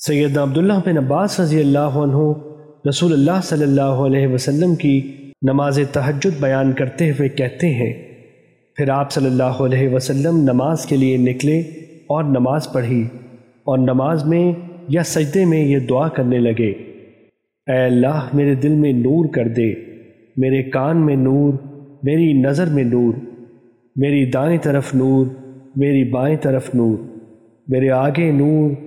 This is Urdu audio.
سیدنا عبداللہ بن عباس رضی اللہ عنہ رسول اللہ صلی اللہ علیہ وسلم کی نماز تہجد بیان کرتے ہوئے کہتے ہیں، پھر آپ صلی اللہ علیہ وسلم نماز کے لیے نکلے اور نماز پڑھی اور نماز میں یا سجدے میں یہ دعا کرنے لگے، اے اللہ میرے دل میں نور کر دے، میرے کان میں نور، میری نظر میں نور، میری دائیں طرف نور، میری بائیں طرف نور، میرے آگے نور